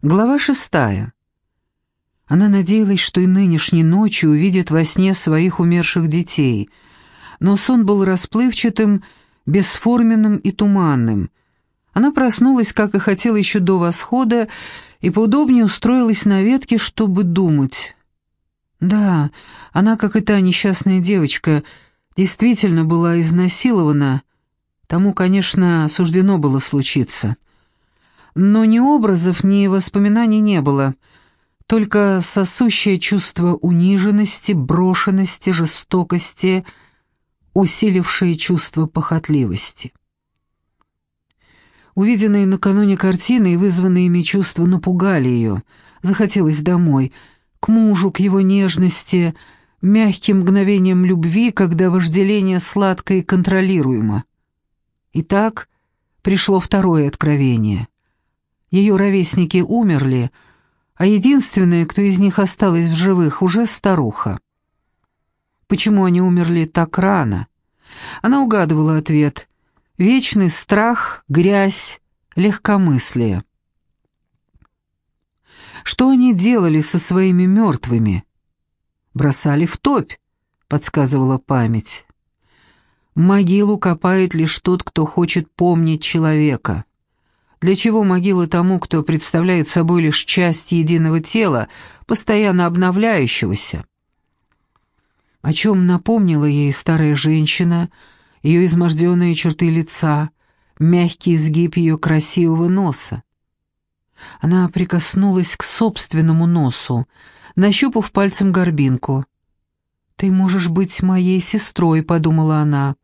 Глава шестая. Она надеялась, что и нынешней ночью увидит во сне своих умерших детей, но сон был расплывчатым, бесформенным и туманным. Она проснулась, как и хотела еще до восхода, и поудобнее устроилась на ветке, чтобы думать. Да, она, как и та несчастная девочка, действительно была изнасилована. Тому, конечно, суждено было случиться — но ни образов, ни воспоминаний не было, только сосущее чувство униженности, брошенности, жестокости, усилившее чувство похотливости. Увиденные накануне картины и вызванные ими чувства напугали ее. Захотелось домой, к мужу, к его нежности, мягким мгновением любви, когда вожделение сладко и контролируемо. И так пришло второе откровение. Ее ровесники умерли, а единственная, кто из них осталась в живых, уже старуха. Почему они умерли так рано? Она угадывала ответ. Вечный страх, грязь, легкомыслие. Что они делали со своими мертвыми? Бросали в топь, подсказывала память. Могилу копает лишь тот, кто хочет помнить человека. Для чего могила тому, кто представляет собой лишь часть единого тела, постоянно обновляющегося? О чем напомнила ей старая женщина, ее изможденные черты лица, мягкий изгиб ее красивого носа. Она прикоснулась к собственному носу, нащупав пальцем горбинку. «Ты можешь быть моей сестрой», — подумала она.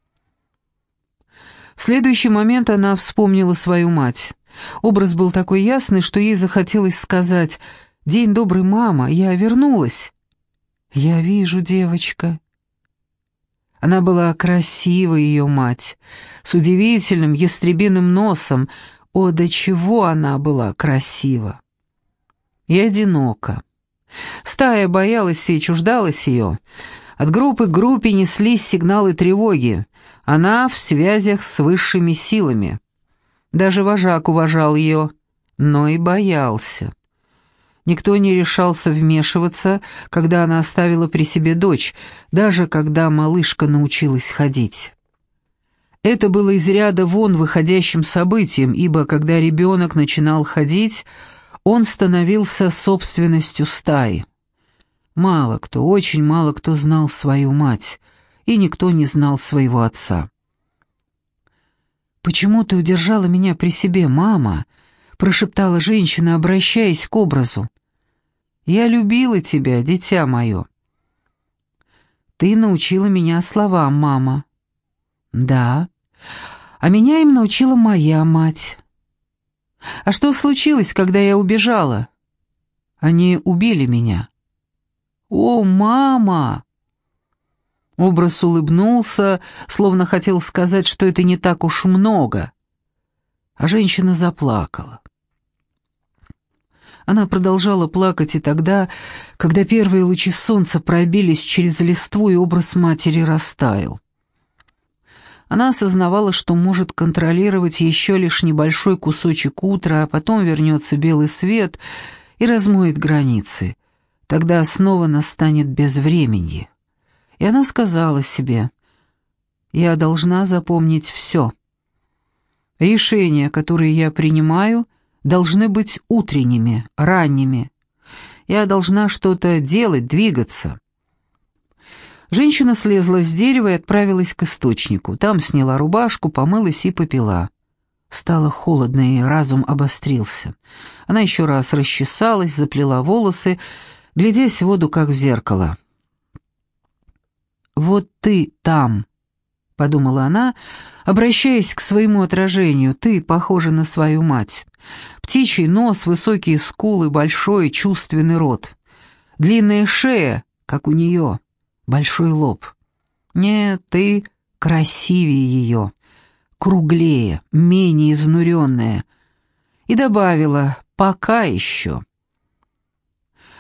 В следующий момент она вспомнила свою мать. Образ был такой ясный, что ей захотелось сказать «День добрый, мама, я вернулась». «Я вижу, девочка». Она была красива, ее мать, с удивительным ястребиным носом. О, до чего она была красива! И одинока. Стая боялась и чуждалась ее. От группы к группе неслись сигналы тревоги. Она в связях с высшими силами. Даже вожак уважал ее, но и боялся. Никто не решался вмешиваться, когда она оставила при себе дочь, даже когда малышка научилась ходить. Это было из ряда вон выходящим событием, ибо когда ребенок начинал ходить, он становился собственностью стаи. Мало кто, очень мало кто знал свою мать, и никто не знал своего отца. «Почему ты удержала меня при себе, мама?» — прошептала женщина, обращаясь к образу. «Я любила тебя, дитя мое». «Ты научила меня словам, мама». «Да, а меня им научила моя мать». «А что случилось, когда я убежала?» «Они убили меня». «О, мама!» Образ улыбнулся, словно хотел сказать, что это не так уж много. А женщина заплакала. Она продолжала плакать и тогда, когда первые лучи солнца пробились через листву, и образ матери растаял. Она осознавала, что может контролировать еще лишь небольшой кусочек утра, а потом вернется белый свет и размоет границы. Тогда снова настанет безвременье. И она сказала себе, «Я должна запомнить все. Решения, которые я принимаю, должны быть утренними, ранними. Я должна что-то делать, двигаться». Женщина слезла с дерева и отправилась к источнику. Там сняла рубашку, помылась и попила. Стало холодно, и разум обострился. Она еще раз расчесалась, заплела волосы, глядясь в воду, как в зеркало. «Вот ты там», — подумала она, обращаясь к своему отражению, «ты похожа на свою мать. Птичий нос, высокие скулы, большой чувственный рот. Длинная шея, как у нее, большой лоб. Нет, ты красивее ее, круглее, менее изнуренная». И добавила «пока еще».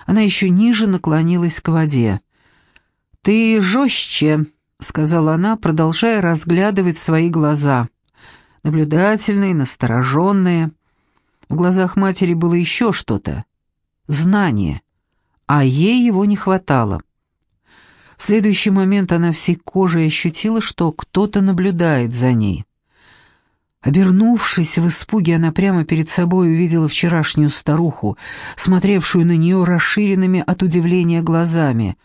Она еще ниже наклонилась к воде. «Ты жестче», — сказала она, продолжая разглядывать свои глаза. Наблюдательные, настороженные. В глазах матери было еще что-то. Знание. А ей его не хватало. В следующий момент она всей кожей ощутила, что кто-то наблюдает за ней. Обернувшись в испуге, она прямо перед собой увидела вчерашнюю старуху, смотревшую на нее расширенными от удивления глазами.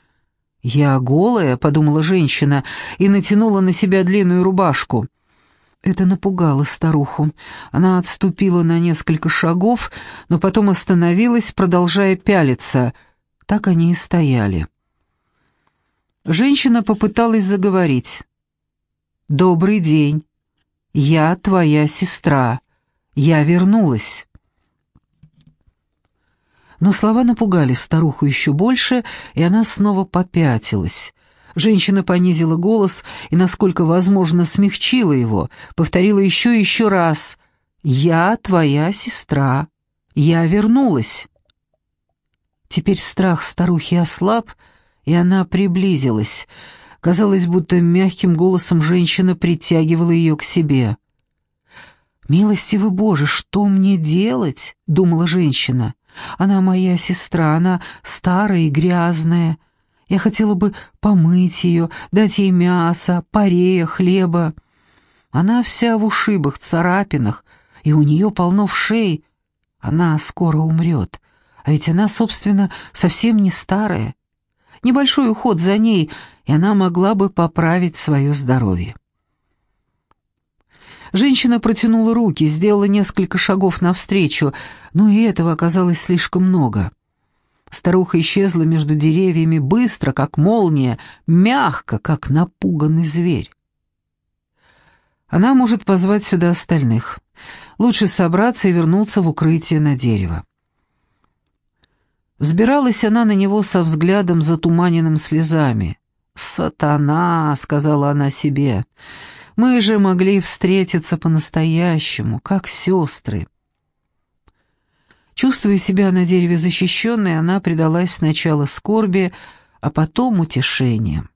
«Я голая», — подумала женщина, и натянула на себя длинную рубашку. Это напугало старуху. Она отступила на несколько шагов, но потом остановилась, продолжая пялиться. Так они и стояли. Женщина попыталась заговорить. «Добрый день. Я твоя сестра. Я вернулась». Но слова напугали старуху еще больше, и она снова попятилась. Женщина понизила голос и, насколько возможно, смягчила его, повторила еще и еще раз «Я твоя сестра. Я вернулась». Теперь страх старухи ослаб, и она приблизилась. Казалось, будто мягким голосом женщина притягивала ее к себе. «Милостивый Боже, что мне делать?» — думала женщина. «Она моя сестра, она старая и грязная. Я хотела бы помыть ее, дать ей мясо, парея, хлеба. Она вся в ушибах, царапинах, и у нее полно вшей. Она скоро умрет, а ведь она, собственно, совсем не старая небольшой уход за ней, и она могла бы поправить свое здоровье. Женщина протянула руки, сделала несколько шагов навстречу, но и этого оказалось слишком много. Старуха исчезла между деревьями быстро, как молния, мягко, как напуганный зверь. Она может позвать сюда остальных. Лучше собраться и вернуться в укрытие на дерево. Взбиралась она на него со взглядом затуманенным слезами. «Сатана!» — сказала она себе. «Мы же могли встретиться по-настоящему, как сестры». Чувствуя себя на дереве защищенной, она предалась сначала скорби, а потом утешением.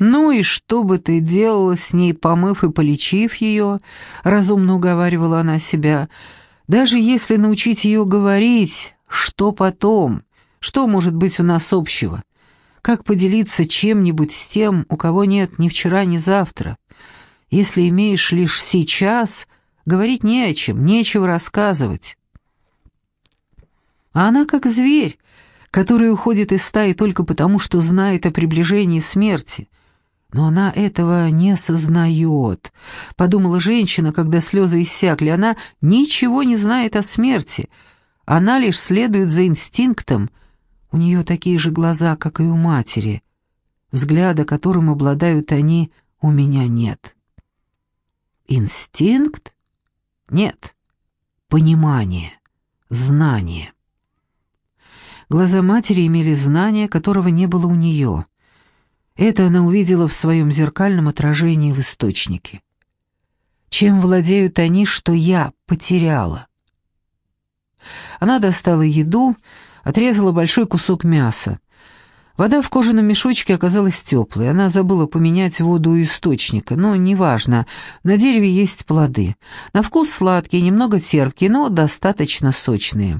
«Ну и что бы ты делала с ней, помыв и полечив ее?» — разумно уговаривала она себя. «Даже если научить ее говорить, что потом? Что может быть у нас общего? Как поделиться чем-нибудь с тем, у кого нет ни вчера, ни завтра? Если имеешь лишь сейчас, говорить не о чем, нечего рассказывать. А она как зверь, который уходит из стаи только потому, что знает о приближении смерти. Но она этого не сознает, подумала женщина, когда слезы иссякли. Она ничего не знает о смерти — она лишь следует за инстинктом. У нее такие же глаза, как и у матери. Взгляда, которым обладают они, у меня нет. Инстинкт? Нет. Понимание, знание. Глаза матери имели знание, которого не было у нее. Это она увидела в своем зеркальном отражении в источнике. Чем владеют они, что я потеряла? Она достала еду, отрезала большой кусок мяса. Вода в кожаном мешочке оказалась теплой. Она забыла поменять воду у источника, но неважно. На дереве есть плоды. На вкус сладкие, немного терпкие, но достаточно сочные.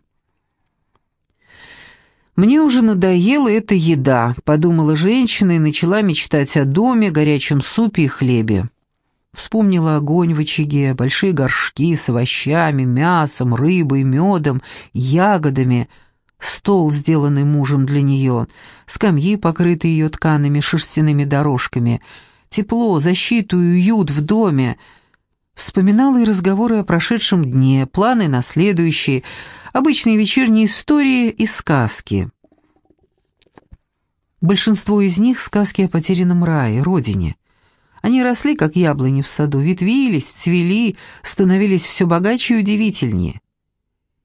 «Мне уже надоела эта еда», — подумала женщина и начала мечтать о доме, горячем супе и хлебе. Вспомнила огонь в очаге, большие горшки с овощами, мясом, рыбой, медом, ягодами, стол, сделанный мужем для нее, скамьи, покрытые ее ткаными шерстяными дорожками, тепло, защиту и уют в доме. Вспоминала и разговоры о прошедшем дне, планы на следующий, обычные вечерние истории и сказки. Большинство из них — сказки о потерянном рае, родине — они росли, как яблони в саду, ветвились, цвели, становились все богаче и удивительнее.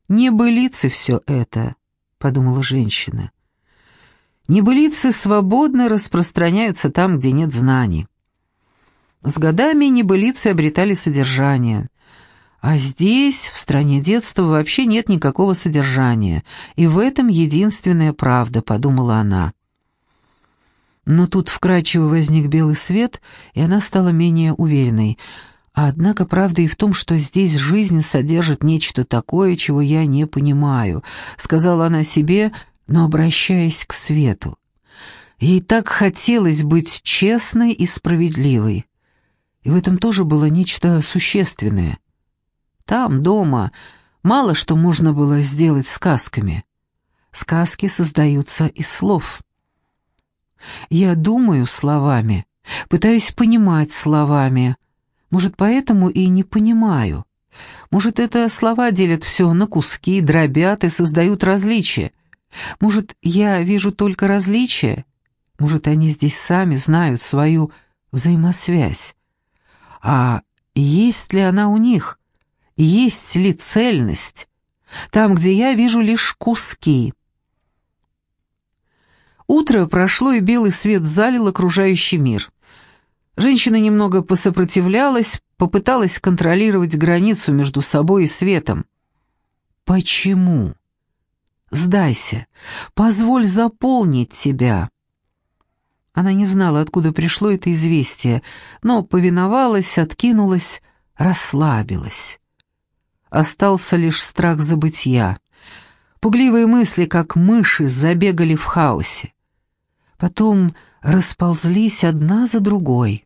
«Небылицы все это», — подумала женщина. «Небылицы свободно распространяются там, где нет знаний». С годами небылицы обретали содержание. А здесь, в стране детства, вообще нет никакого содержания, и в этом единственная правда, подумала она. Но тут вкрадчиво возник белый свет, и она стала менее уверенной. Однако правда и в том, что здесь жизнь содержит нечто такое, чего я не понимаю, сказала она себе, но обращаясь к свету. Ей так хотелось быть честной и справедливой. И в этом тоже было нечто существенное. Там, дома, мало что можно было сделать сказками. Сказки создаются из слов. Я думаю словами, пытаюсь понимать словами, может, поэтому и не понимаю. Может, это слова делят все на куски, дробят и создают различия. Может, я вижу только различия? Может, они здесь сами знают свою взаимосвязь? А есть ли она у них? Есть ли цельность? Там, где я вижу лишь куски. Утро прошло, и белый свет залил окружающий мир. Женщина немного посопротивлялась, попыталась контролировать границу между собой и светом. «Почему? Сдайся, позволь заполнить тебя». Она не знала, откуда пришло это известие, но повиновалась, откинулась, расслабилась. Остался лишь страх забытья. Пугливые мысли, как мыши, забегали в хаосе. Потом расползлись одна за другой.